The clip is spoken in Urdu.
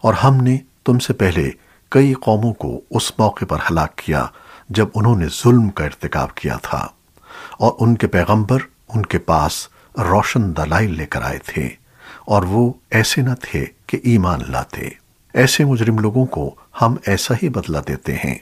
اور ہم نے تم سے پہلے کئی قوموں کو اس موقع پر ہلاک کیا جب انہوں نے ظلم کا ارتکاب کیا تھا اور ان کے پیغمبر ان کے پاس روشن دلائل لے کر آئے تھے اور وہ ایسے نہ تھے کہ ایمان لاتے۔ ایسے مجرم لوگوں کو ہم ایسا ہی بدلہ دیتے ہیں۔